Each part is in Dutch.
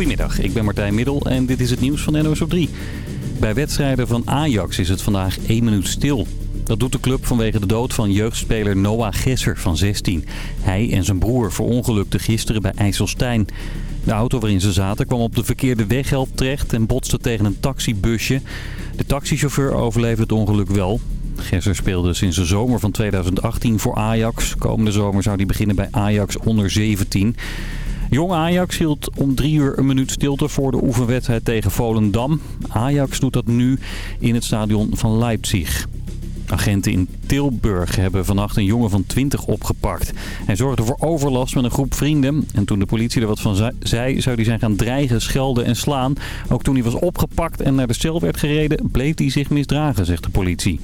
Goedemiddag, ik ben Martijn Middel en dit is het nieuws van NOS op 3. Bij wedstrijden van Ajax is het vandaag één minuut stil. Dat doet de club vanwege de dood van jeugdspeler Noah Gesser van 16. Hij en zijn broer verongelukten gisteren bij IJsselstein. De auto waarin ze zaten kwam op de verkeerde weghelft terecht en botste tegen een taxibusje. De taxichauffeur overleefde het ongeluk wel. Gesser speelde sinds de zomer van 2018 voor Ajax. Komende zomer zou hij beginnen bij Ajax onder 17. Jong Ajax hield om drie uur een minuut stilte voor de oefenwedstrijd tegen Volendam. Ajax doet dat nu in het stadion van Leipzig. Agenten in Tilburg hebben vannacht een jongen van 20 opgepakt. Hij zorgde voor overlast met een groep vrienden. En toen de politie er wat van zei, zou hij zijn gaan dreigen, schelden en slaan. Ook toen hij was opgepakt en naar de cel werd gereden, bleef hij zich misdragen, zegt de politie.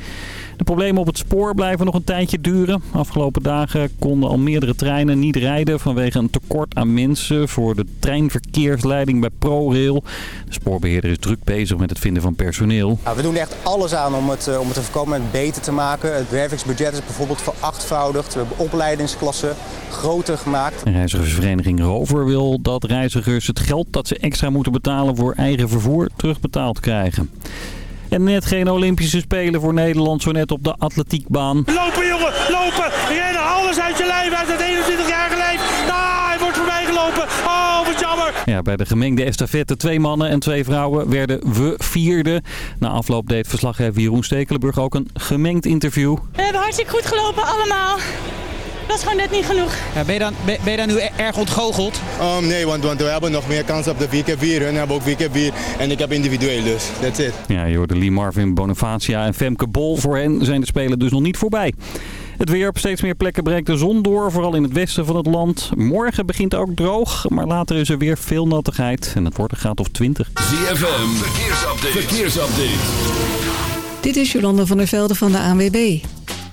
De problemen op het spoor blijven nog een tijdje duren. Afgelopen dagen konden al meerdere treinen niet rijden vanwege een tekort aan mensen voor de treinverkeersleiding bij ProRail. De spoorbeheerder is druk bezig met het vinden van personeel. we doen echt alles aan om het, eh, om het te voorkomen en beter te maken. Het wervingsbudget is bijvoorbeeld verachtvoudigd. We hebben opleidingsklassen groter gemaakt. De reizigersvereniging Rover wil dat reizigers het geld dat ze extra moeten betalen voor eigen vervoer terugbetaald krijgen. En net geen Olympische Spelen voor Nederland, zo net op de atletiekbaan. Lopen jongen, lopen, rennen, alles uit je lijf, uit het 21-jarige lijf. Ah, hij wordt voorbij gelopen. Oh, wat jammer. Ja, bij de gemengde estafette twee mannen en twee vrouwen werden we vierde. Na afloop deed verslaggever Jeroen Stekelenburg ook een gemengd interview. We hebben hartstikke goed gelopen allemaal dat is gewoon net niet genoeg. Ja, ben, je dan, ben, je dan nu erg ontgoocheld? Um, nee, want, want we hebben nog meer kans op de 4x4. Hun hebben ook 4x4 en ik heb individueel dus. That's it. Ja, je hoorde Lee Marvin, Bonifacia en Femke Bol. Voor hen zijn de Spelen dus nog niet voorbij. Het weer op steeds meer plekken breekt de zon door, vooral in het westen van het land. Morgen begint ook droog, maar later is er weer veel nattigheid. En het wordt een graad of 20. ZFM, verkeersupdate. verkeersupdate. Dit is Jolanda van der Velde van de ANWB.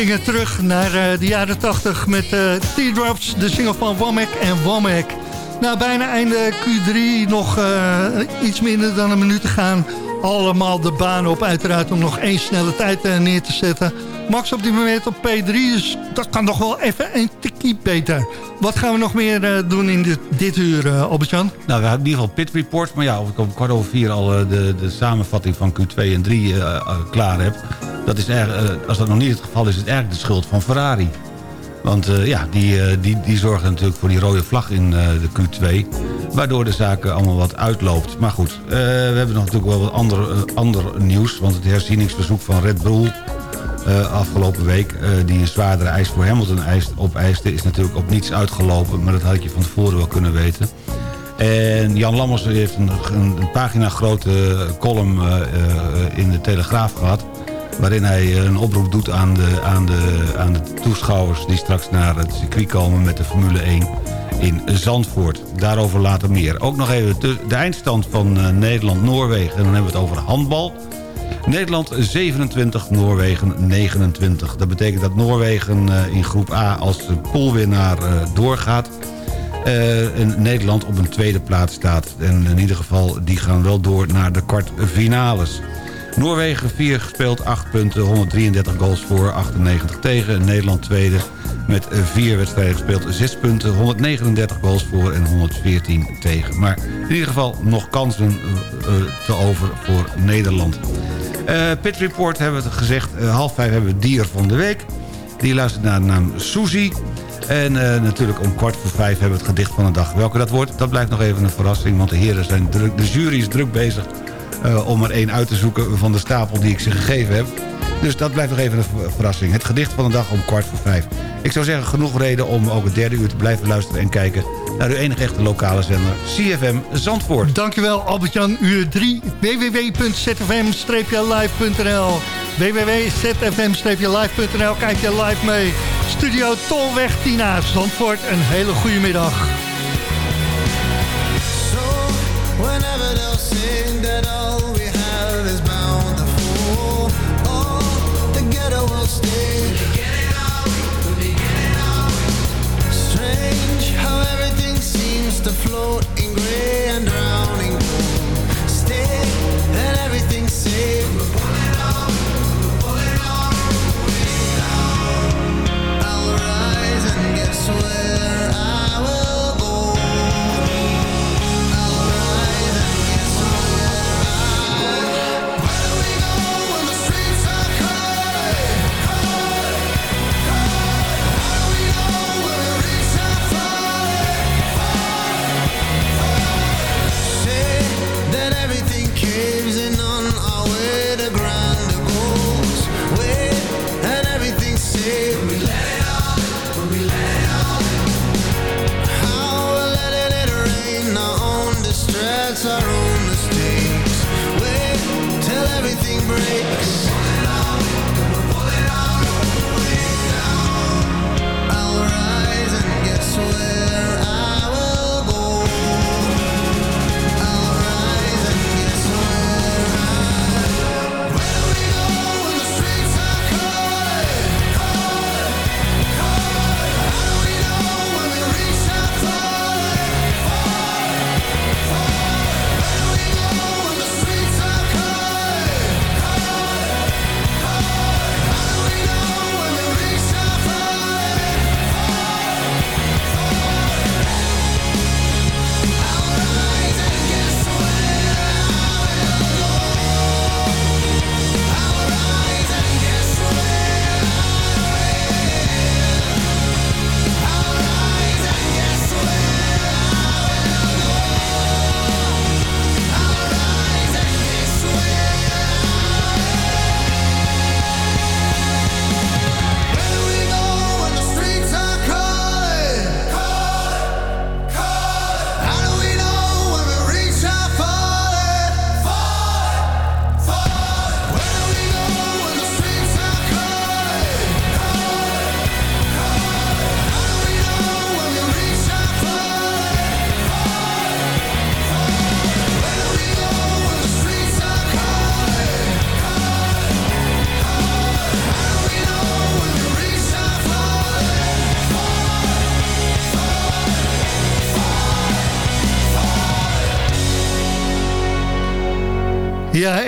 Gingen terug naar eh, de jaren 80 met uh, Teardrops, de single van Womack en Womack. Nou, bijna einde Q3, nog uh, iets minder dan een minuut te gaan. Allemaal de baan op, uiteraard om nog één snelle tijd neer te zetten. Max op dit moment op P3, dus dat kan nog wel even een tikkie beter. Wat gaan we nog meer doen in dit, dit uur, uh, Albert-Jan? Nou, we hebben in ieder geval Pit Report. Maar ja, of ik om kwart over vier al de, de samenvatting van Q2 en 3 klaar heb... Dat is erg, als dat nog niet het geval is, is het eigenlijk de schuld van Ferrari. Want ja, die, die, die zorgen natuurlijk voor die rode vlag in de Q2... waardoor de zaak allemaal wat uitloopt. Maar goed, we hebben nog natuurlijk wel wat ander, ander nieuws... want het herzieningsverzoek van Red Bull... Afgelopen week... Die een zwaardere eis voor Hamilton eist, opeiste... is natuurlijk op niets uitgelopen. Maar dat had je van tevoren wel kunnen weten. En Jan Lammers heeft een, een, een pagina grote column in de Telegraaf gehad... waarin hij een oproep doet aan de, aan, de, aan de toeschouwers... die straks naar het circuit komen met de Formule 1 in Zandvoort. Daarover later meer. Ook nog even de, eindstand van Nederland-Noorwegen. En dan hebben we het over handbal... Nederland 27, Noorwegen 29. Dat betekent dat Noorwegen in groep A als poolwinnaar doorgaat. En Nederland op een tweede plaats staat. En in ieder geval, die gaan wel door naar de kwartfinales. Noorwegen 4 gespeeld, 8 punten, 133 goals voor, 98 tegen. Nederland tweede met 4 wedstrijden gespeeld, 6 punten, 139 goals voor en 114 tegen. Maar in ieder geval nog kansen uh, te over voor Nederland. Uh, Pit Report hebben we gezegd, half vijf hebben we dier van de week. Die luistert naar de naam Suzy. En natuurlijk om kwart voor vijf hebben we het gedicht van de dag. Welke dat wordt, dat blijft nog even een verrassing. Want de heren zijn druk, de jury is druk bezig om er één uit te zoeken van de stapel die ik ze gegeven heb. Dus dat blijft nog even een verrassing. Het gedicht van de dag om kwart voor vijf. Ik zou zeggen, genoeg reden om ook het derde uur te blijven luisteren en kijken naar uw enige echte lokale zender, CFM Zandvoort. Dankjewel Albert-Jan, uur 3, www.zfm-live.nl www.zfm-live.nl, kijk je live mee. Studio Tolweg Tina, Zandvoort, een hele goede middag. To float in gray and drowning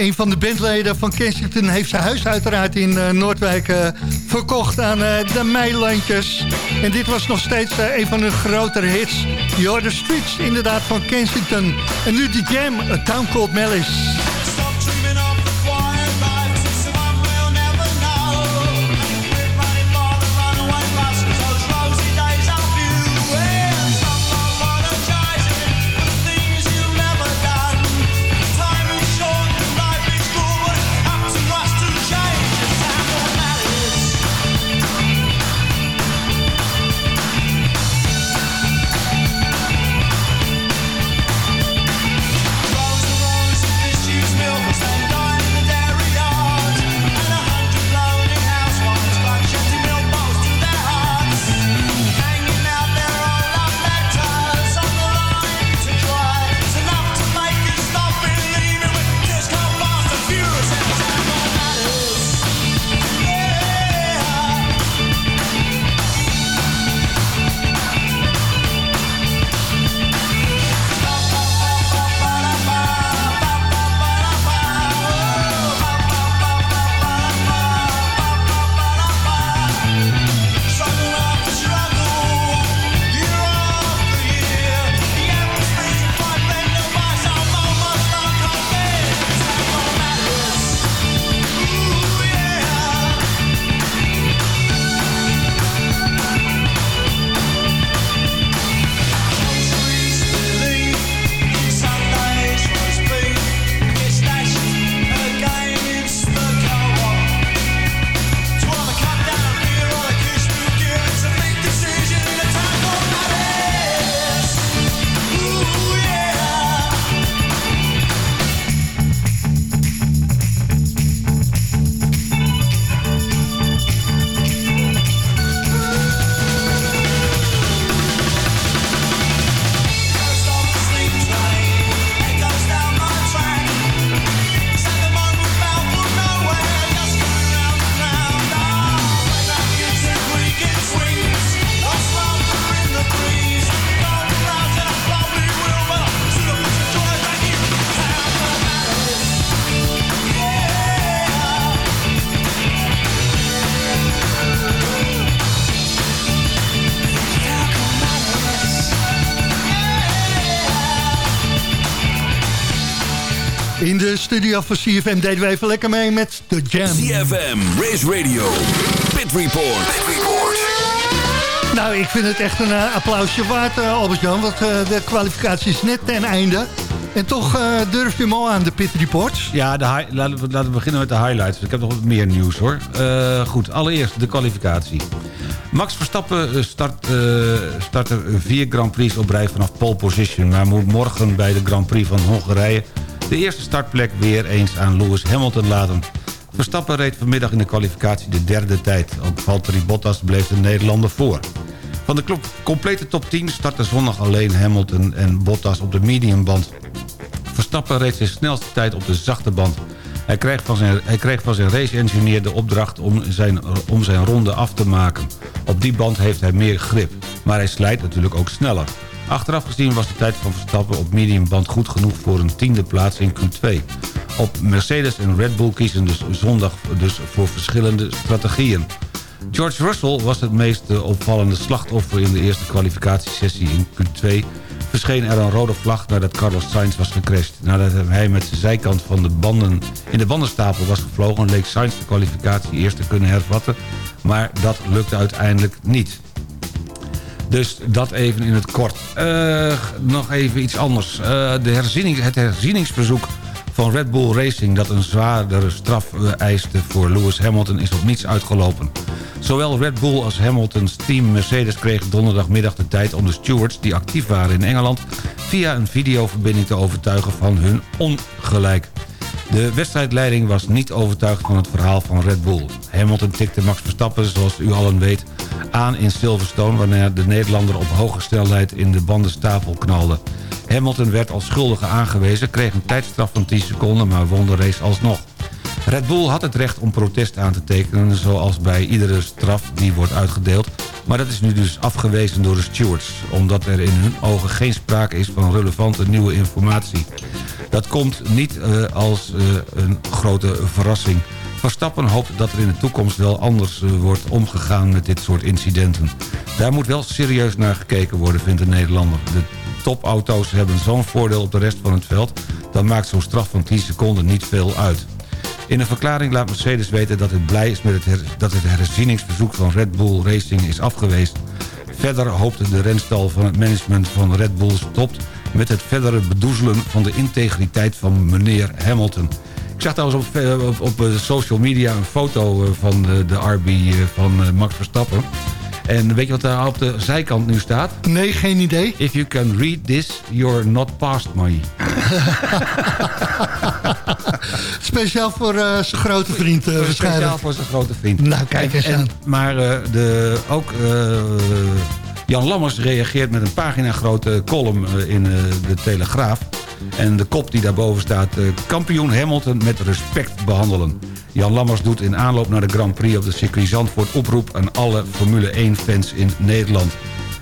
een van de bandleden van Kensington heeft zijn huis uiteraard in eh, Noordwijk eh, verkocht aan eh, de Meilandjes. En dit was nog steeds een van hun grotere hits. You're the Streets, inderdaad, van Kensington. En nu de Jam, A Town Called Malice. De studio van CFM deden we even lekker mee met de Jam. CFM, Race Radio, Pit Report. Nou, ik vind het echt een eh, applausje waard, eh, Albert-Jan. Want eh, de kwalificatie is net ten einde. En toch eh, durf je hem al aan de pit reports. Ja, de laten, we, laten we beginnen met de highlights. Ik heb nog wat meer nieuws hoor. Eh, goed, allereerst de kwalificatie. Max Verstappen start, eh, start er vier Grand Prix op rij vanaf pole position... maar moet morgen bij de Grand Prix van Hongarije... de eerste startplek weer eens aan Lewis Hamilton laten. Verstappen reed vanmiddag in de kwalificatie de derde tijd. Op Valtteri Bottas bleef de Nederlander voor. Van de complete top 10 startte zondag alleen Hamilton en Bottas op de mediumband. Verstappen reed zijn snelste tijd op de zachte band. Hij kreeg van zijn, hij zijn race-engineer de opdracht om zijn, om zijn ronde af te maken. Op die band heeft hij meer grip, maar hij slijt natuurlijk ook sneller. Achteraf gezien was de tijd van Verstappen op mediumband goed genoeg voor een tiende plaats in Q2. Op Mercedes en Red Bull kiezen dus zondag dus voor verschillende strategieën. George Russell was het meest eh, opvallende slachtoffer in de eerste kwalificatiesessie in Q2 verscheen er een rode vlag nadat Carlos Sainz was gecrashed. Nadat hij met de zijkant van de banden in de bandenstapel was gevlogen... leek Sainz de kwalificatie eerst te kunnen hervatten... maar dat lukte uiteindelijk niet. Dus dat even in het kort. Eh, nog even iets anders. Eh, de het herzieningsverzoek van Red Bull Racing... dat een zwaardere straf eh, eiste voor Lewis Hamilton is op niets uitgelopen. Zowel Red Bull als Hamiltons team Mercedes kregen donderdagmiddag de tijd... om de stewards die actief waren in Engeland... via een videoverbinding te overtuigen van hun ongelijk. De wedstrijdleiding was niet overtuigd van het verhaal van Red Bull. Hamilton tikte Max Verstappen, zoals u allen weet, aan in Silverstone... wanneer de Nederlander op hoge snelheid in de bandenstapel knalde. Hamilton werd als schuldige aangewezen, kreeg een tijdstraf van 10 seconden... maar won de race alsnog. Red Bull had het recht om protest aan te tekenen... zoals bij iedere straf die wordt uitgedeeld... maar dat is nu dus afgewezen door de stewards... omdat er in hun ogen geen sprake is van relevante nieuwe informatie. Dat komt niet eh, als eh, een grote verrassing. Verstappen hoopt dat er in de toekomst wel anders eh, wordt omgegaan met dit soort incidenten. Daar moet wel serieus naar gekeken worden, vindt de Nederlander. De topauto's hebben zo'n voordeel op de rest van het veld... dan maakt zo'n straf van 10 seconden niet veel uit. In een verklaring laat Mercedes weten dat het blij is met het dat het herzieningsverzoek van Red Bull Racing is afgewezen. Verder hoopt de renstal van het management van Red Bull stopt met het verdere bedoezelen van de integriteit van meneer Hamilton. Ik zag trouwens op, eh, op, op eh, social media een foto eh, van de, de RB eh, van Max Verstappen. En weet je wat daar op de zijkant nu staat? Nee, geen idee. If you can read this, you're not past me. Speciaal voor zijn grote vriend waarschijnlijk. Speciaal voor zijn grote vriend. Nou, kijk eens En- aan. Maar de, ook Jan Lammers reageert met een pagina grote column eh, in eh, de Telegraaf. En de kop die daarboven staat... eh, kampioen Hamilton met respect behandelen. Jan Lammers doet in aanloop naar de Grand Prix op de circuit Zandvoort... oproep aan alle Formule 1-fans in Nederland.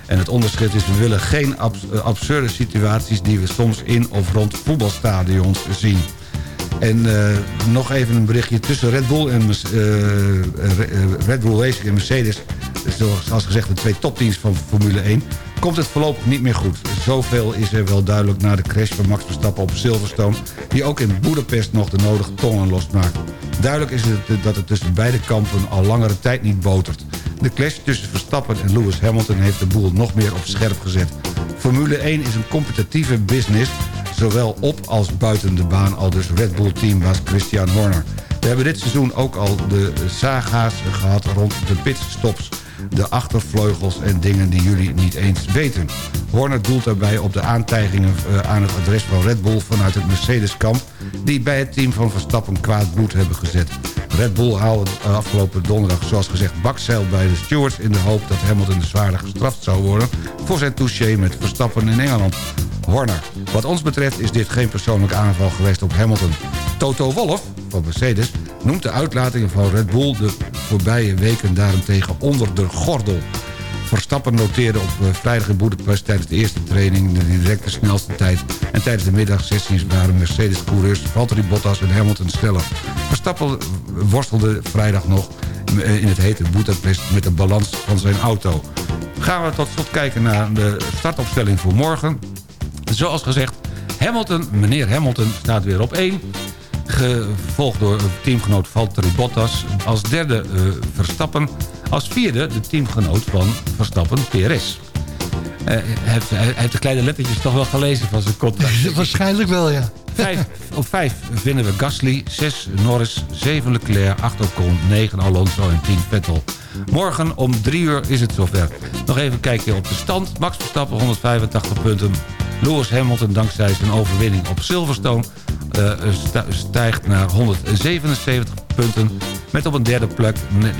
En het onderschrift is... we willen geen abs- absurde situaties... die we soms in of rond voetbalstadions zien. En nog even een berichtje tussen Red Bull en Red Bull Racing en Mercedes. Zoals gezegd de twee topteams van Formule 1. Komt het voorlopig niet meer goed. Zoveel is er wel duidelijk na de crash van Max Verstappen op Silverstone... die ook in Boedapest nog de nodige tongen losmaakt. Duidelijk is het dat het tussen beide kampen al langere tijd niet botert. De clash tussen Verstappen en Lewis Hamilton heeft de boel nog meer op scherp gezet. Formule 1 is een competitieve business zowel op als buiten de baan al dus Red Bull teambaas Christian Horner. We hebben dit seizoen ook al de saga's gehad rond de pitstops, de achtervleugels en dingen die jullie niet eens weten. Horner doelt daarbij op de aantijgingen eh, aan het adres van Red Bull vanuit het Mercedes-kamp... die bij het team van Verstappen kwaad bloed hebben gezet. Red Bull haalde afgelopen donderdag zoals gezegd bakzeil bij de stewards... in de hoop dat Hamilton zwaarder gestraft zou worden... voor zijn touché met Verstappen in Engeland. Horner. Wat ons betreft is dit geen persoonlijke aanval geweest op Hamilton. Toto Wolff van Mercedes noemt de uitlatingen van Red Bull de voorbije weken daarentegen onder de gordel. Verstappen noteerde op eh, vrijdag in Boedapest tijdens de eerste training de directe snelste tijd. En tijdens de middagsessies waren Mercedes-coureurs Valtteri Bottas en Hamilton sneller. Verstappen worstelde vrijdag nog eh, in het hete Boedapest met de balans van zijn auto. Gaan we tot slot kijken naar de startopstelling voor morgen. Zoals gezegd, Hamilton, meneer Hamilton staat weer op 1. Gevolgd door teamgenoot Valtteri Bottas. Als derde eh, Verstappen. Als vierde de teamgenoot van Verstappen, PRS. Eh, hij, heeft, hij heeft de kleine lettertjes toch wel gelezen van zijn contract. Waarschijnlijk wel, ja. Vijf, op 5 vinden we Gasly, 6 Norris, 7 Leclerc, 8 Ocon, 9 Alonso en 10 Vettel. Morgen om 3 uur is het zover. Nog even kijken op de stand. Max Verstappen 185 punten. Lewis Hamilton dankzij zijn overwinning op Silverstone eh, stijgt naar 177 punten. Met op een derde plek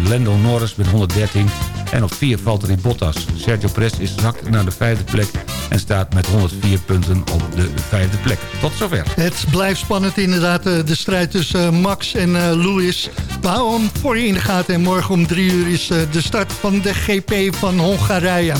Lando Norris met 113. En op 4 Valtteri Bottas. Sergio Perez is zakt naar de vijfde plek en staat met 104 punten op de vijfde plek. Tot zover. Het blijft spannend inderdaad, eh, de strijd tussen eh, Max en eh, Lewis. We hem voor je in de gaten en morgen om drie uur is de start van de GP van Hongarije.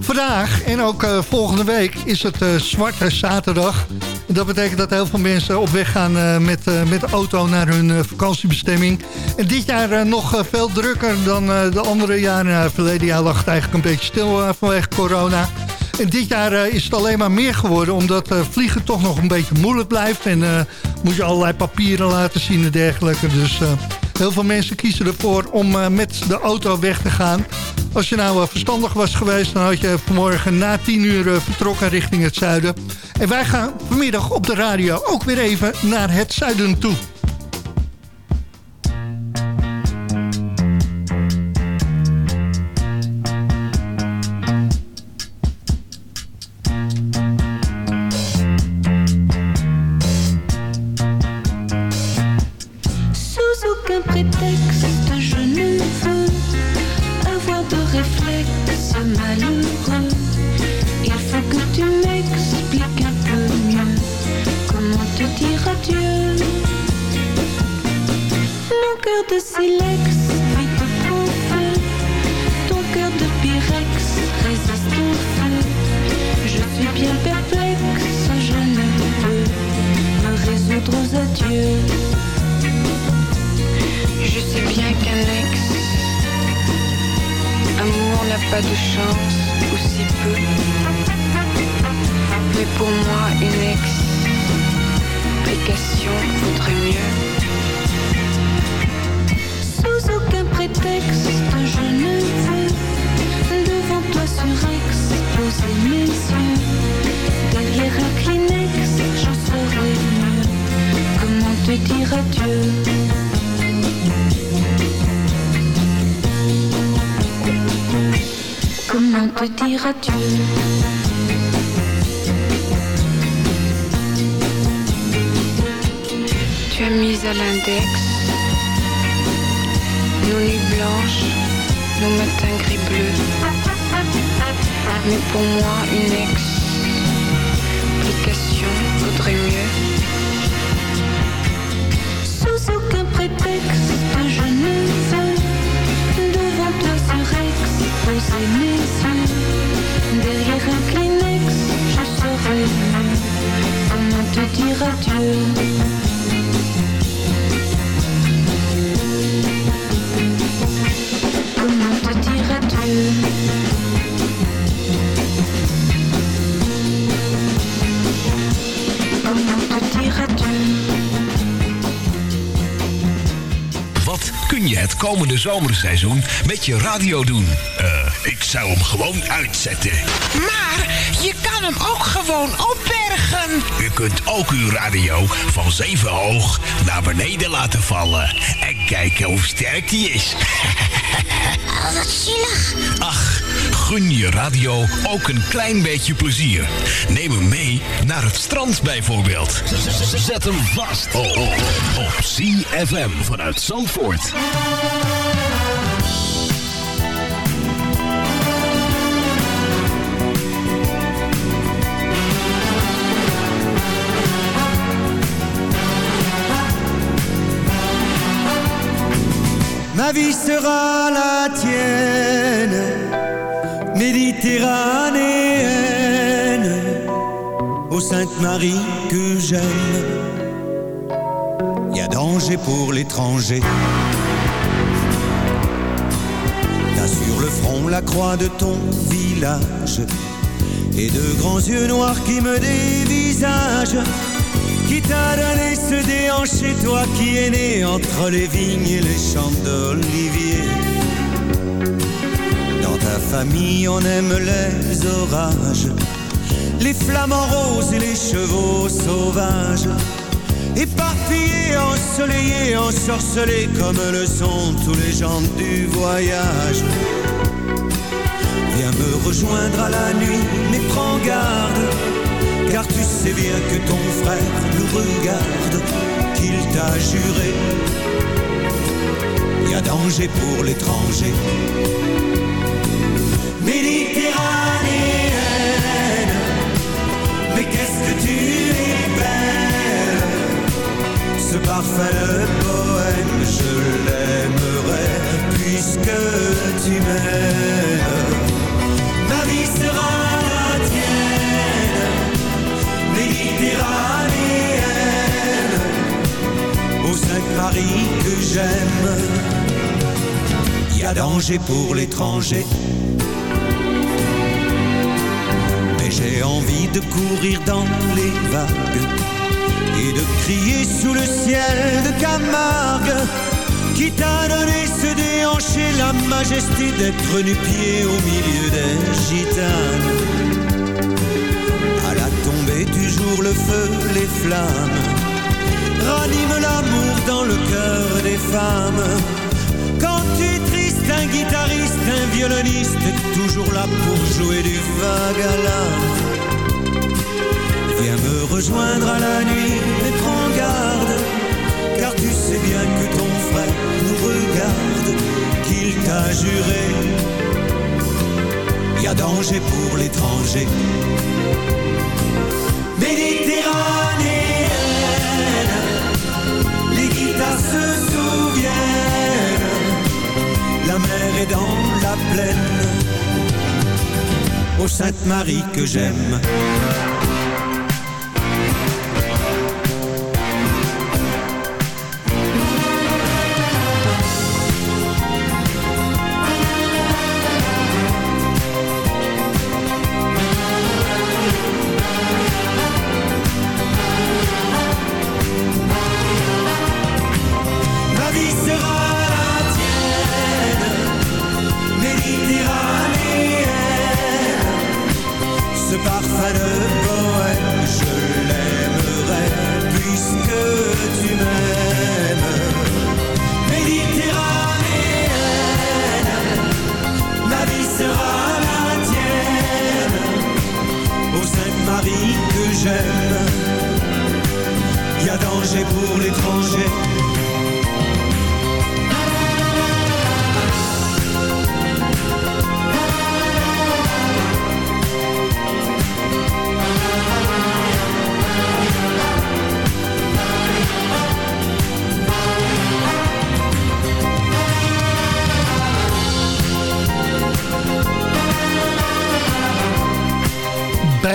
Vandaag en ook volgende week is het Zwarte Zaterdag. Dat betekent dat heel veel mensen op weg gaan met, met de auto naar hun vakantiebestemming. En dit jaar eh, nog eh, veel drukker dan eh, de andere jaren. Verleden jaar lag het eigenlijk een beetje stil vanwege corona. En dit jaar is het alleen maar meer geworden... omdat eh, vliegen toch nog een beetje moeilijk blijft. En moet je allerlei papieren laten zien en dergelijke. Dus heel veel mensen kiezen ervoor om met de auto weg te gaan. Als je nou verstandig was geweest... dan had je vanmorgen na 10 uur vertrokken richting het zuiden. En wij gaan vanmiddag op de radio ook weer even naar het zuiden toe. Je sais bien qu'un ex, amour n'a pas de chance, ou si peu. Mais pour moi, une explication vaudrait mieux. Te dire adieu? Comment te dire adieu? Tu as mis à l'index nos nuits blanches, nos matins gris bleus. Mais pour moi, une explication Ex poser mes Kleenex, je mieux comment te dire adieu. Comment te dire adieu het komende zomerseizoen met je radio doen? Eh, ik zou hem gewoon uitzetten. Maar je kan hem ook gewoon opbergen. U kunt ook uw radio van zeven hoog naar beneden laten vallen. En kijken hoe sterk die is. Oh, wat zielig. Ach, gun je radio ook een klein beetje plezier. Neem hem mee naar het strand bijvoorbeeld. Zet hem vast op, op, CFM vanuit Zandvoort. Ma vie sera la tienne, méditerranéenne, ô Sainte Marie que j'aime. Y a danger pour l'étranger. T'as sur le front la croix de ton village et de grands yeux noirs qui me dévisagent. Qui t'a donné ce déhanché, toi qui es né entre les vignes et les champs d'olivier famille, on aime les orages, les flamants roses et les chevaux sauvages. Éparpillés, ensoleillés, ensorcelés comme le sont tous les gens du voyage. Viens me rejoindre à la nuit, mais prends garde car tu sais bien que ton frère nous regarde, qu'il t'a juré. Y a danger pour l'étranger. Méditerranéenne, mais qu'est-ce que tu es belle. Ce parfait poème, je l'aimerai puisque tu m'aimes. Ma vie sera la tienne méditerranéenne, ô Sainte Marie que j'aime. Y a danger pour l'étranger. Mais j'ai envie de courir dans les vagues et de crier sous le ciel de Camargue. Qui t'a donné ce déhanché, la majesté d'être nu-pied au milieu des gitanes à la tombée du jour, le feu, les flammes raniment l'amour dans le cœur des femmes. Quand tu un guitariste, un violoniste toujours là pour jouer du l'âme. Viens me rejoindre à la nuit et prends garde, car tu sais bien que ton frère nous regarde, qu'il t'a juré. Y a danger pour l'étranger. Méditerranéenne, est dans la plaine, ô Sainte Marie que j'aime. j'aime. Y a danger pour l'étranger.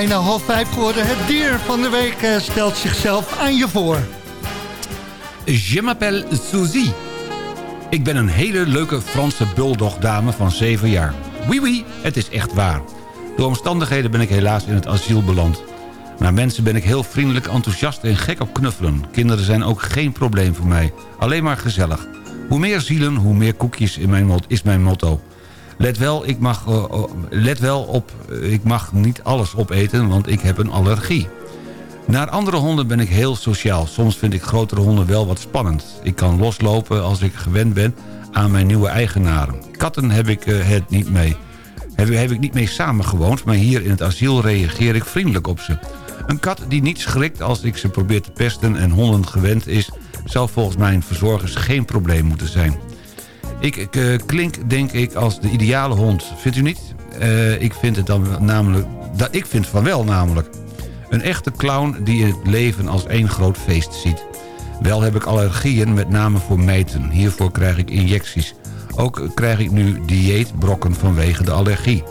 Bijna half vijf geworden. Het dier van de week eh, stelt zichzelf aan je voor. Je m'appelle Suzy. Ik ben een hele leuke Franse bulldogdame van 7 jaar. Oui, oui, het is echt waar. Door omstandigheden ben ik helaas in het asiel beland. Naar mensen ben ik heel vriendelijk, enthousiast en gek op knuffelen. Kinderen zijn ook geen probleem voor mij. Alleen maar gezellig. Hoe meer zielen, hoe meer koekjes in mijn is mijn motto. Let wel, ik mag, eh, oh, let wel op, eh, ik mag niet alles opeten, want ik heb een allergie. Naar andere honden ben ik heel sociaal. Soms vind ik grotere honden wel wat spannend. Ik kan loslopen als ik gewend ben aan mijn nieuwe eigenaren. Katten heb ik eh, het niet mee. Heb, heb ik niet mee samengewoond, maar hier in het asiel reageer ik vriendelijk op ze. Een kat die niet schrikt als ik ze probeer te pesten en honden gewend is... zou volgens mijn verzorgers geen probleem moeten zijn. Ik eh, klink, denk ik, als de ideale hond. Vindt u niet? Eh, ik vind het dan namelijk... Dat, ik vind van wel namelijk. Een echte clown die het leven als één groot feest ziet. Wel heb ik allergieën, met name voor meten. Hiervoor krijg ik injecties. Ook krijg ik nu dieetbrokken vanwege de allergie.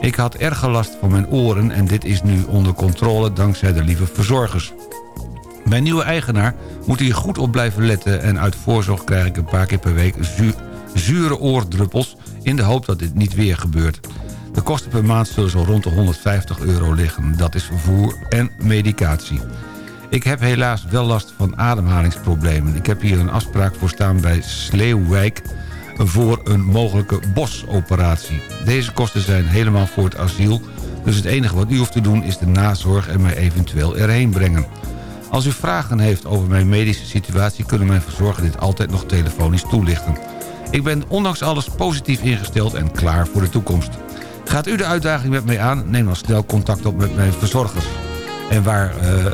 Ik had erg last van mijn oren en dit is nu onder controle dankzij de lieve verzorgers. Mijn nieuwe eigenaar moet hier goed op blijven letten... en uit voorzorg krijg ik een paar keer per week zu- zure oordruppels... in de hoop dat dit niet weer gebeurt. De kosten per maand zullen zo rond de 150 euro liggen. Dat is voer en medicatie. Ik heb helaas wel last van ademhalingsproblemen. Ik heb hier een afspraak voor staan bij Sleeuwwijk... voor een mogelijke bosoperatie. Deze kosten zijn helemaal voor het asiel... dus het enige wat u hoeft te doen is de nazorg en mij eventueel erheen brengen. Als u vragen heeft over mijn medische situatie... kunnen mijn verzorger dit altijd nog telefonisch toelichten. Ik ben ondanks alles positief ingesteld en klaar voor de toekomst. Gaat u de uitdaging met mij aan? Neem dan snel contact op met mijn verzorgers. En waar eh, eh, eh,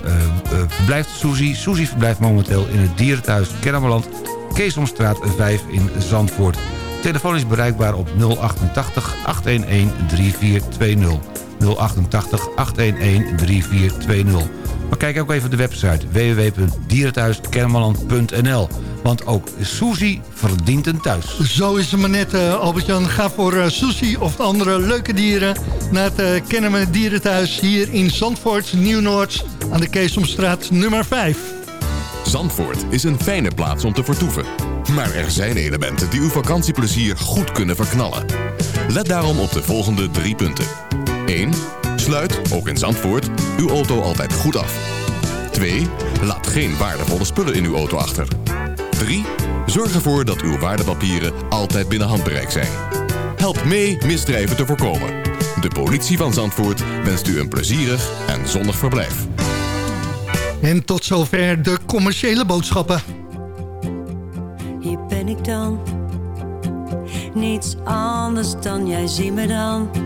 verblijft Suzy? Suzy verblijft momenteel in het dierenthuis Kennemerland... Keesomstraat 5 in Zandvoort. Telefoon is bereikbaar op 088 811 3420. 088 811 3420. Maar kijk ook even op de website www.dierenthuiskennemerland.nl. Want ook Suzy verdient een thuis. Zo is het maar net, eh, Albert-Jan. Ga voor eh, sushi of andere leuke dieren... naar het uh, Kennemer Dierenthuis hier in Zandvoort, Nieuw-Noord... aan de Keesomstraat nummer 5. Zandvoort is een fijne plaats om te vertoeven. Maar er zijn elementen die uw vakantieplezier goed kunnen verknallen. Let daarom op de volgende drie punten. 1. Sluit, ook in Zandvoort, uw auto altijd goed af. 2. Laat geen waardevolle spullen in uw auto achter. 3. Zorg ervoor dat uw waardepapieren altijd binnen handbereik zijn. Help mee misdrijven te voorkomen. De politie van Zandvoort wenst u een plezierig en zonnig verblijf. En tot zover de commerciële boodschappen. Hier ben ik dan. Niets anders dan jij zie me dan.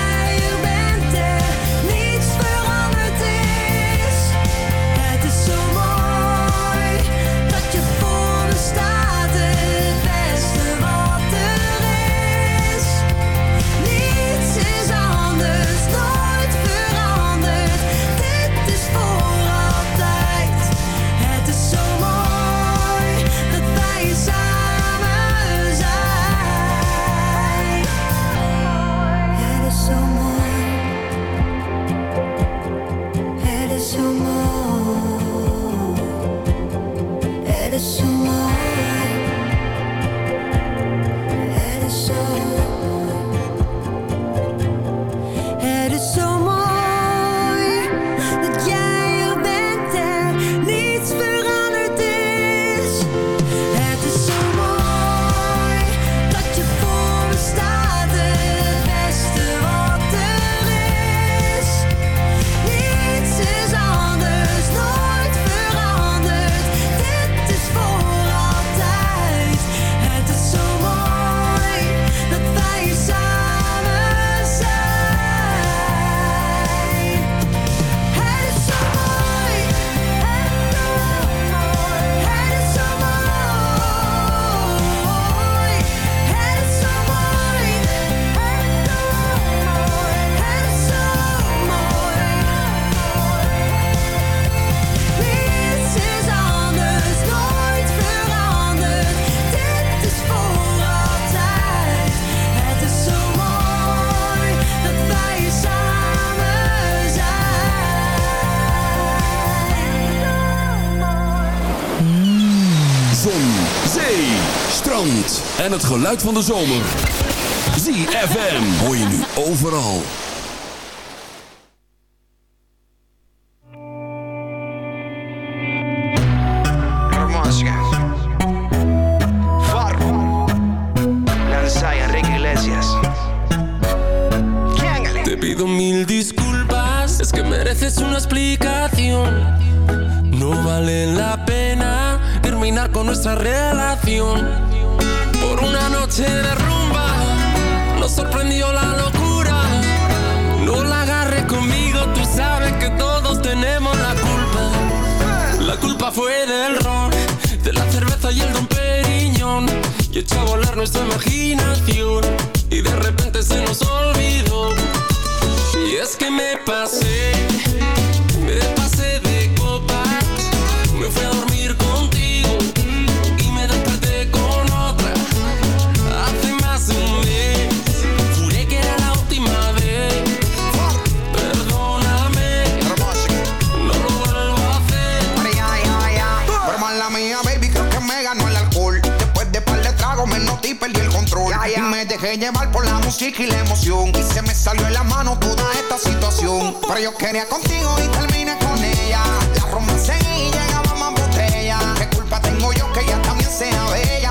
Eres zo mooi. Eres zo en het geluid van de zomer. ZFM hoor je nu overal. Y echó a volar nuestra imaginación. Y de repente se nos olvidó. Y es que me pasé, me pasé música y la emoción. Y se me salió en la mano toda esta situación. Pero yo quería contigo y terminé con ella. La romance y llegaba más botella. ¿Qué culpa tengo yo que ella también sea bella?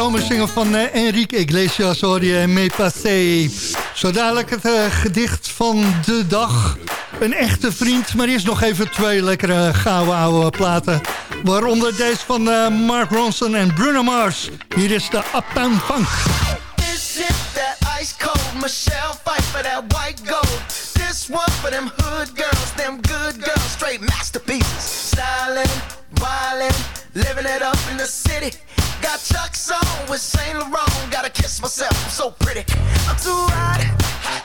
nieuwe zomersinger van eh, Enrique Iglesias hoor je Me Passé. Zo dadelijk het eh, gedicht van de dag. Een echte vriend, maar eerst nog even twee lekkere gouden oude platen. Waaronder deze van eh, Mark Ronson en Bruno Mars. Hier is de Uptown Funk. Is that ice cold Michelle fight for that white gold. This one for them hood girls, them good girls, straight masterpieces. Styling, wildin', living it up in the city. Got Chuck's on with Saint Laurent. Gotta kiss myself, I'm so pretty. I'm too hot. hot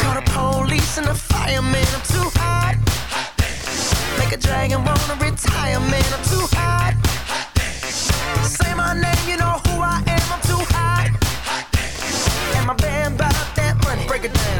Call the police and the fireman. I'm too hot. Make a dragon wanna retire, man. I'm too hot. Say my name, you know who I am. I'm too hot. hot and my band bought that money. Break it down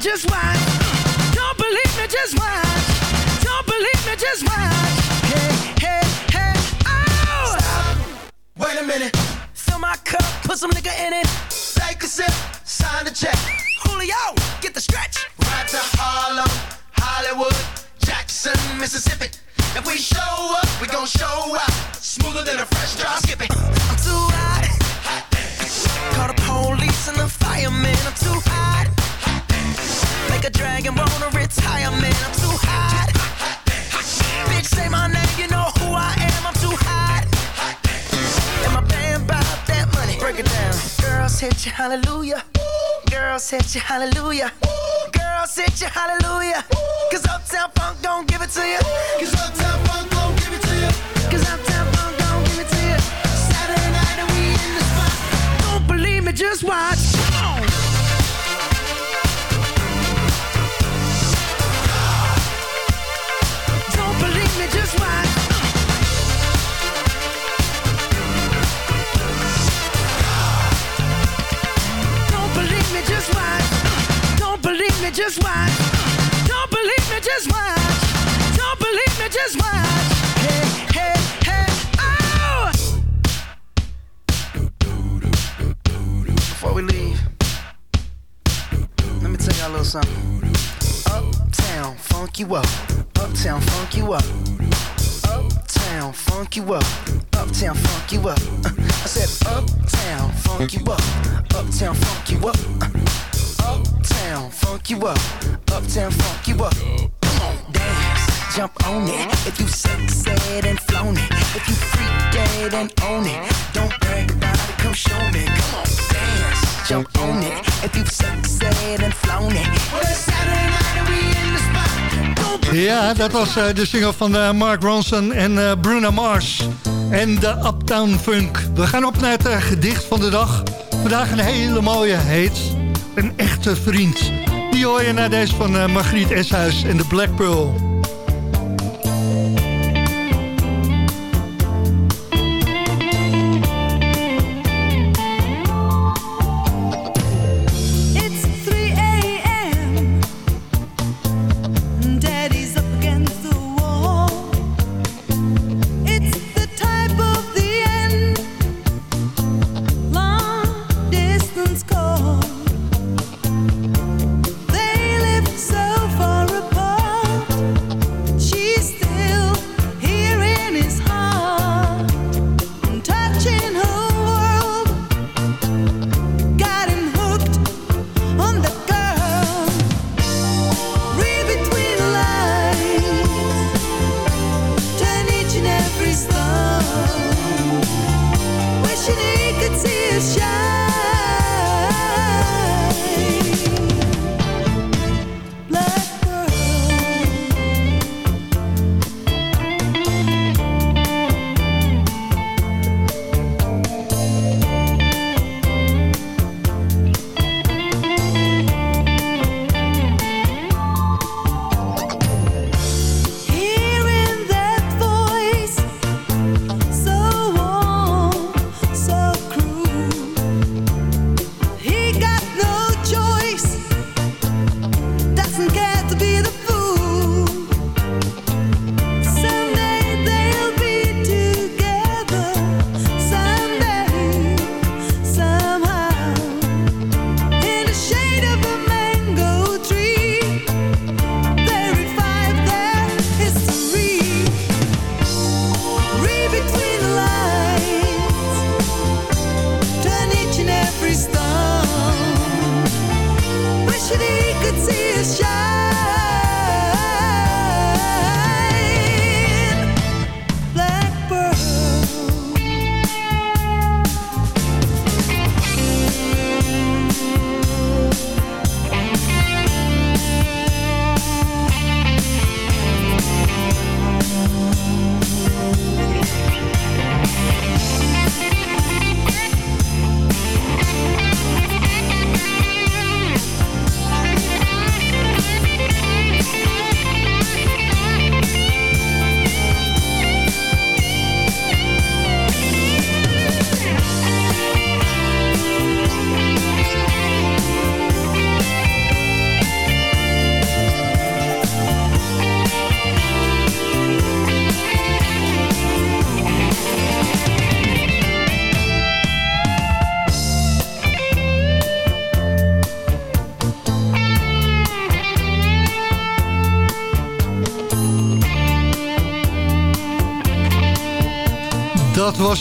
Just you, hallelujah. Uptown, funk you up. Uh, Uptown, funk you up. Uptown, funk you up. Come on, dance, jump on it. If you sexed and flown it. If you freak dead and own it. Don't brag about it, come show me. Come on, dance, jump on it. If you sexed and flown it. Well, it's Saturday night and we in the spot. Ja, dat was eh, de single van eh, Mark Ronson en eh, Bruno Mars. En de Uptown Funk. We gaan op naar het eh, gedicht van de dag. Vandaag een hele mooie heet. Een echte vriend. Die hoor je naar deze van eh, Margriet Eshuis en de Black Pearl.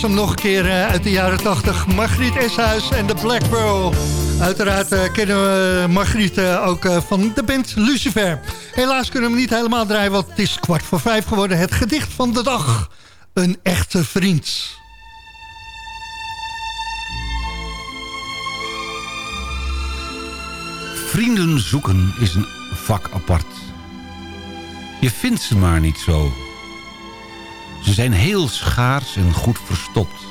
Was hem nog een keer eh, uit de jaren 80. Margriet Eshuis en de Black Pearl. Uiteraard eh, kennen we Margriet eh, ook van de band Lucifer. Helaas kunnen we hem niet helemaal draaien, want het is kwart voor vijf geworden. Het gedicht van de dag. Een echte vriend. Vrienden zoeken is een vak apart. Je vindt ze maar niet zo. Ze zijn heel schaars en goed verstopt.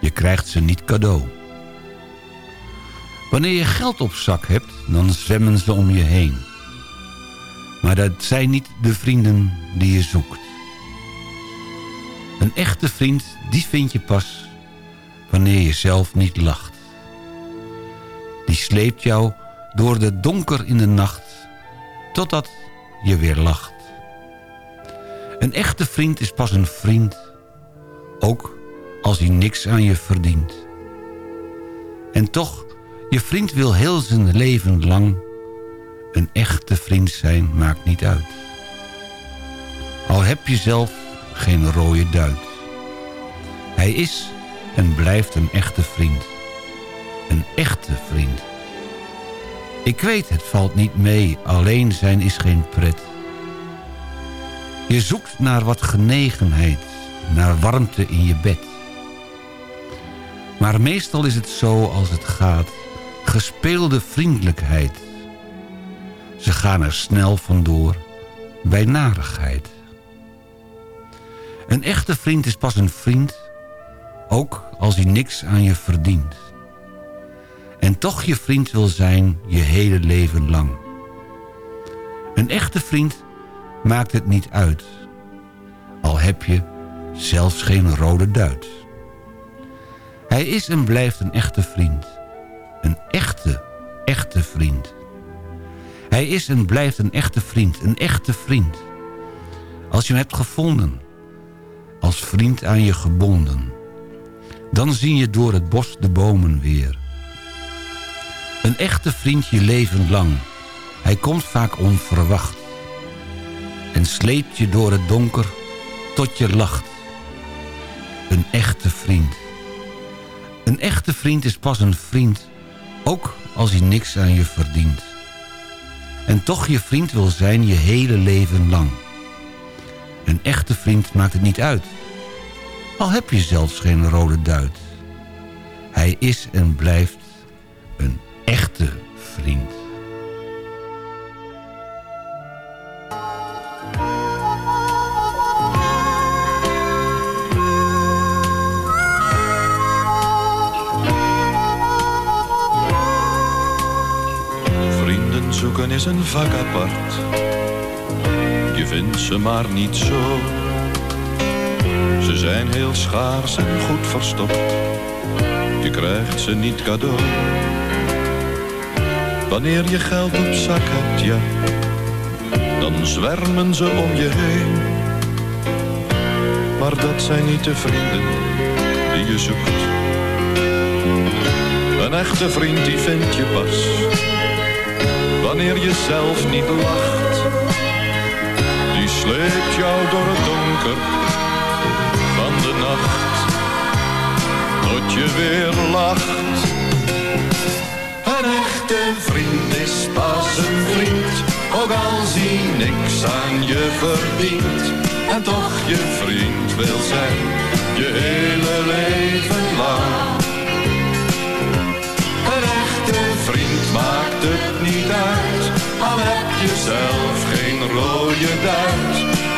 Je krijgt ze niet cadeau. Wanneer je geld op zak hebt, dan zwemmen ze om je heen. Maar dat zijn niet de vrienden die je zoekt. Een echte vriend, die vind je pas wanneer je zelf niet lacht. Die sleept jou door de donker in de nacht, totdat je weer lacht. Een echte vriend is pas een vriend, ook als hij niks aan je verdient. En toch, je vriend wil heel zijn leven lang een echte vriend zijn, maakt niet uit. Al heb je zelf geen rode duit. Hij is en blijft een echte vriend. Een echte vriend. Ik weet, het valt niet mee, alleen zijn is geen pret. Je zoekt naar wat genegenheid, naar warmte in je bed. Maar meestal is het zo als het gaat, gespeelde vriendelijkheid. Ze gaan er snel vandoor bij narigheid. Een echte vriend is pas een vriend, ook als hij niks aan je verdient. En toch je vriend wil zijn je hele leven lang. Een echte vriend maakt het niet uit. Al heb je zelfs geen rode duit. Hij is en blijft een echte vriend. Een echte, echte vriend. Hij is en blijft een echte vriend. Een echte vriend. Als je hem hebt gevonden. Als vriend aan je gebonden. Dan zie je door het bos de bomen weer. Een echte vriend je leven lang. Hij komt vaak onverwacht. En sleept je door het donker tot je lacht. Een echte vriend. Een echte vriend is pas een vriend. Ook als hij niks aan je verdient. En toch je vriend wil zijn je hele leven lang. Een echte vriend maakt het niet uit. Al heb je zelfs geen rode duit. Hij is en blijft een echte vriend. Zoeken is een vak apart. Je vindt ze maar niet zo. Ze zijn heel schaars en goed verstopt. Je krijgt ze niet cadeau. Wanneer je geld op zak hebt, ja, dan zwermen ze om je heen. Maar dat zijn niet de vrienden die je zoekt. Een echte vriend die vind je pas wanneer je zelf niet lacht. Die sleept jou door het donker van de nacht, tot je weer lacht. Een echte vriend is pas een vriend, ook als hij niks aan je verdient.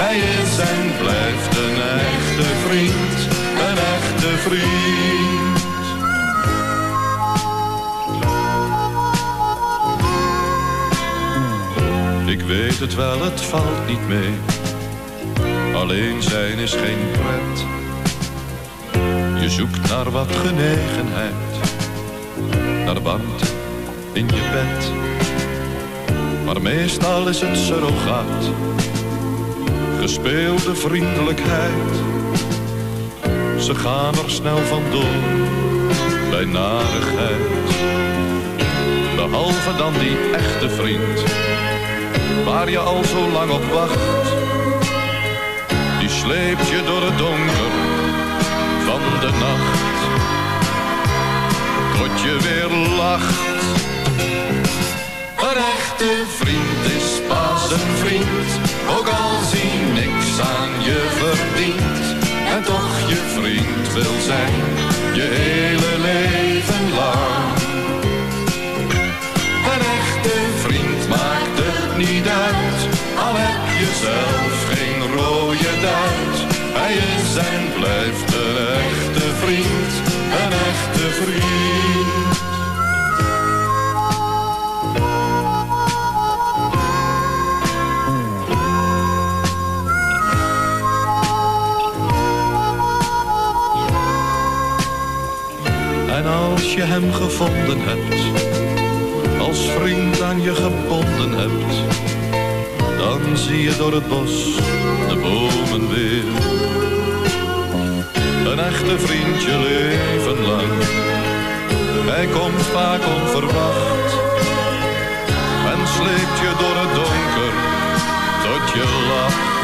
Hij is en blijft een echte vriend, een echte vriend. Ik weet het wel, het valt niet mee. Alleen zijn is geen pret. Je zoekt naar wat genegenheid, naar warmte in je bed. Maar meestal is het surrogaat, gespeelde vriendelijkheid. Ze gaan er snel vandoor, bij narigheid. Behalve dan die echte vriend, waar je al zo lang op wacht. Die sleept je door het donker de nacht. Tot je weer lacht. Een echte vriend is pas een vriend. Ook als hij je verdient. En toch je vriend wil zijn. Je hele leven lang. Een echte vriend maakt het niet uit. Al heb je zelf geen rode duit. Hij is en blijft een echte vriend. Een echte vriend. Je hem gevonden hebt, als vriend aan je gebonden hebt, dan zie je door het bos de bomen weer. Een echte vriendje leven lang, hij komt vaak onverwacht en sleept je door het donker tot je lacht.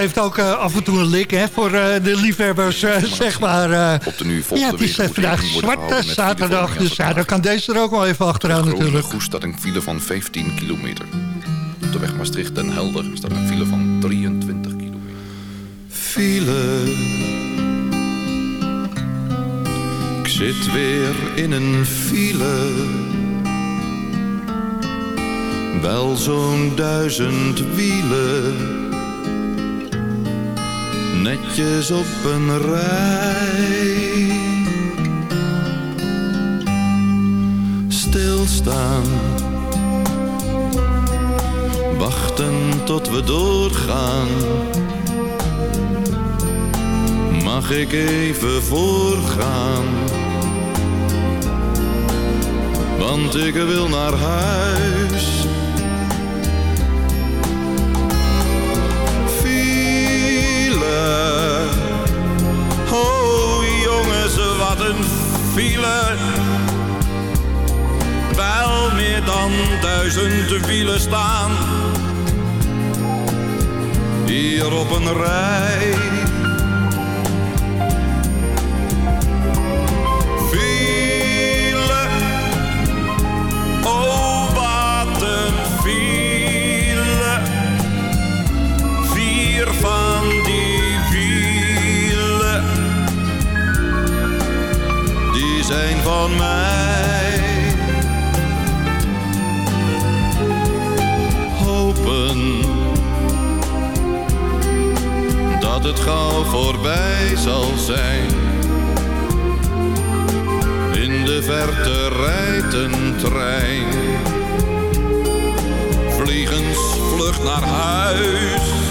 Geeft ook eh, af en toe een lik hè, voor eh, de liefhebbers, eh, zeg maar. eh. Op de nu volgende ja, het is vandaag zwarte zaterdag, dus ja, dan kan deze er ook wel even achteraan natuurlijk. Groningen-Goes staat een file van 15 kilometer. Op de weg Maastricht en Helder staat een file van 23 kilometer. file. Ik zit weer in een file. Wel zo'n duizend wielen. Netjes op een rij. Stilstaan. Wachten tot we doorgaan. Mag ik even voorgaan? Want ik wil naar huis. Een file. Wel meer dan duizend wielen staan. Hier op een rij. Mij. Hopen dat het gauw voorbij zal zijn. In de verte rijdt een trein. Vliegensvlucht naar huis.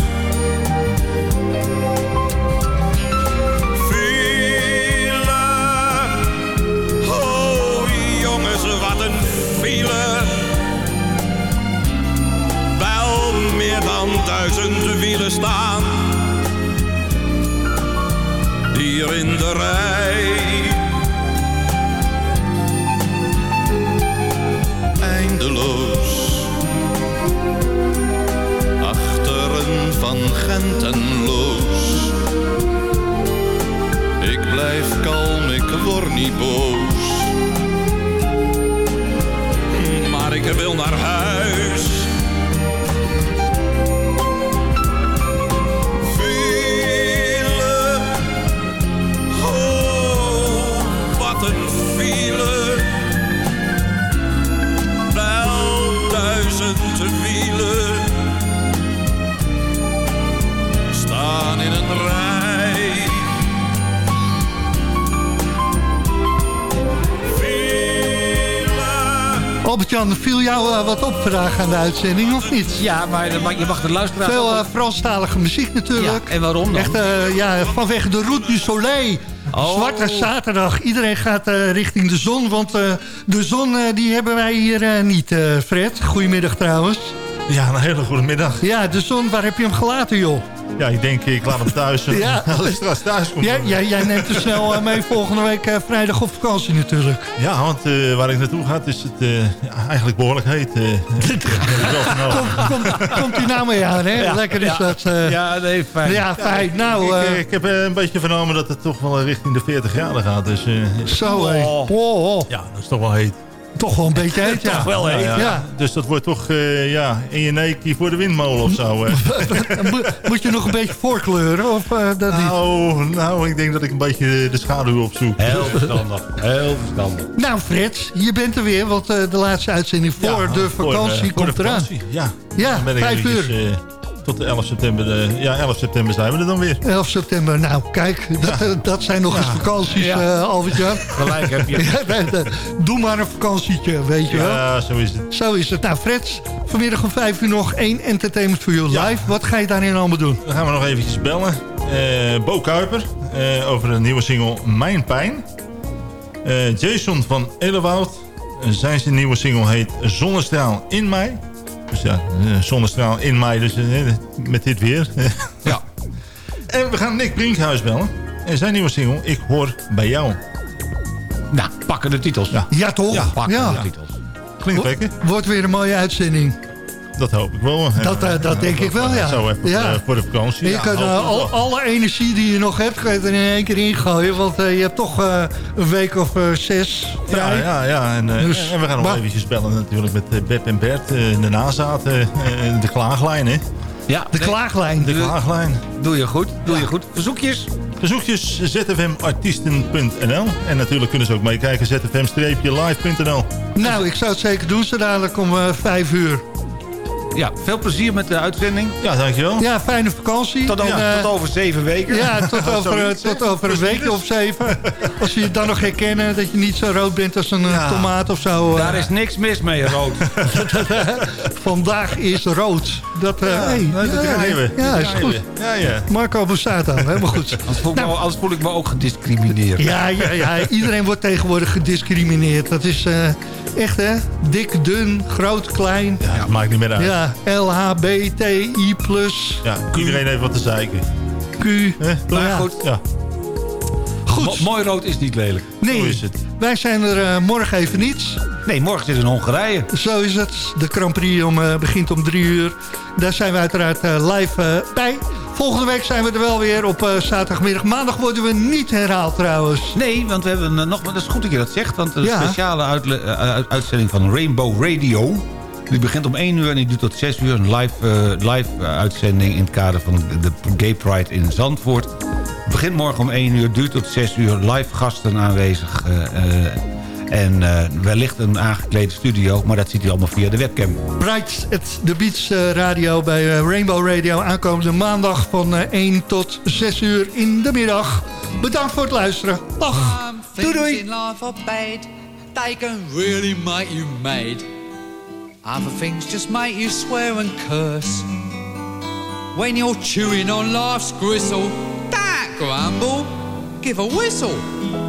Wielen staan. Hier in de rij. Wat op vandaag aan de uitzending, of niet? Ja, maar je mag- de luisteraars... Veel eh, Franstalige muziek natuurlijk. Ja, en waarom dan? Echt, eh, ja, vanwege de Route du Soleil. Oh. Zwarte zaterdag. Iedereen gaat eh, richting de zon, want eh, de zon eh, die hebben wij hier eh, niet, eh, Fred. Goedemiddag trouwens. Ja, een hele goede middag. Ja, de zon, waar heb je hem gelaten, joh? Ja, ik denk, ik laat hem thuis. Ja. Straks thuis kom. Jij, jij, jij neemt er snel eh, mee volgende week eh, vrijdag op vakantie natuurlijk. Ja, want eh, waar ik naartoe ga, is het eh, ja, eigenlijk behoorlijk heet. Komt, komt, komt die nou mee aan, hè? Ja, Lekker is ja. dat. eh. Ja, nee, fijn. Ja, fijn. Nou, ik, eh, ik, ik heb een beetje vernomen dat het toch wel richting de 40 graden gaat. Dus, eh, Zo, hé. Oh, oh. Ja, dat is toch wel heet. Toch wel een beetje heet, ja. Toch wel heet. Ja, Ja. Dus dat wordt toch eh, ja, in je neekie voor de windmolen of zo. Moet- je nog een beetje voorkleuren? Of eh, dat niet? nou, nou, ik denk dat ik een beetje de schaduw opzoek. Heel verstandig. Heel verstandig. Nou, Fred, je bent er weer, want eh, de laatste uitzending voor Ja, de voor, vakantie voor komt eraan. Ja, Ja, Dan ben ik vijf uur. Tot de 11 september. eh, ja, 11 september zijn we er dan weer. 11 september, nou kijk, dat, eh, dat zijn nog eens vakanties, Ja. eh Albert-Jan. Gelijk heb je. Doe maar een vakantietje, weet je wel. Ja, zo is het. Zo is het. Nou, Fred, vanmiddag om 5 uur nog één Entertainment for You live. Wat ga je daarin allemaal doen? Dan gaan we nog eventjes bellen. Bo Kuiper over de nieuwe single Mijn Pijn. Jason van Elewoud. zijn zijn nieuwe single heet Zonnestraal in mij. Dus ja, eh, zonnestraal in mij, dus eh, met dit weer. Ja. en we gaan Nick Brinkhuis bellen. En zijn nieuwe single Ik hoor bij jou. Nou, pakken de titels. Ja, Ja, toch? Ja, pakken Ja. de titels. Klinkt lekker. Wordt weer een mooie uitzending. Dat hoop ik wel. Dat, eh, dat denk ik wel, ja. Zo even Ja. eh, voor de vakantie. je Ja, kan eh, al, alle energie die je nog hebt, kan je er in één keer ingooien. Want eh, je hebt toch eh, een week of eh, zes Ja, vrij. ja, ja. En, eh, Dus, en we gaan nog maar- eventjes bellen natuurlijk met Beb en Bert. eh, de nazaten, eh, de klaaglijn, hè? Ja, De klaaglijn. De klaaglijn. Doe je goed, doe je goed. Verzoekjes? Verzoekjes zfmartiesten.nl En natuurlijk kunnen ze ook meekijken zfm-live.nl Nou, ik zou het zeker doen, zo dadelijk om eh, vijf uur. Ja, veel plezier met de uitzending. Ja, dankjewel. Ja, fijne vakantie. Tot, over, eh, tot over zeven weken. Ja, tot over, tot over een weekje of zeven. Als je het dan nog herkennen dat je niet zo rood bent als een eh, tomaat of zo. eh. Daar is niks mis mee, Rood. Vandaag is rood. Dat, eh hey, nee, dat ja, draaien we. Ja, Dat is goed. Ja, ja. Marco Borsato, helemaal goed. Anders voel, ik me, anders voel ik me ook gediscrimineerd. Ja, ja, ja, iedereen wordt tegenwoordig gediscrimineerd. Dat is eh, echt, hè? Dik, dun, groot, klein. Ja, het maakt niet meer uit. Ja, LHBTI+, Ja, iedereen heeft wat te zeiken. Q. Maar Ja. goed, Ja, Goed. mo- mooi rood is niet lelijk. zo Nee, is het. wij zijn er eh, morgen even niet. Nee, morgen is het in Hongarije. Zo is het. De Grand Prix om, eh, begint om drie uur. Daar zijn we uiteraard eh, live eh, bij. Volgende week zijn we er wel weer op zaterdagmiddag. Maandag worden we niet herhaald trouwens. Nee, want we hebben nog... Dat is goed dat je dat zegt, want een Ja. speciale uitzending van Rainbow Radio... Die begint om 1 uur en die duurt tot 6 uur. Een live, live uitzending in het kader van de Gay Pride in Zandvoort. Het begint morgen om 1 uur, duurt tot 6 uur. Live gasten aanwezig. En eh, wellicht een aangeklede studio, maar dat ziet u allemaal via de webcam. Bright at the Beach eh, Radio bij eh, Rainbow Radio. Aankomende maandag van eh, 1 tot 6 uur in de middag. Bedankt voor het luisteren. Dag. Doei doei. in life are bad. They can really make you mad. Other things just make you swear and curse. When you're chewing on life's gristle, don't grumble, give a whistle.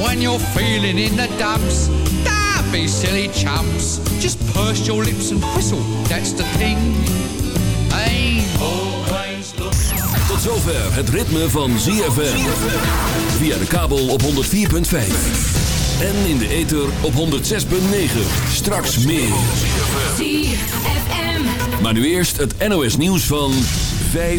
When you're feeling in the dumps, don't be silly chumps. Just purse your lips and whistle, that's the thing. Hey. Tot zover het ritme van ZFM. Via de kabel op 104.5. En in de ether op 106.9. Straks meer. Maar nu eerst het NOS nieuws van 5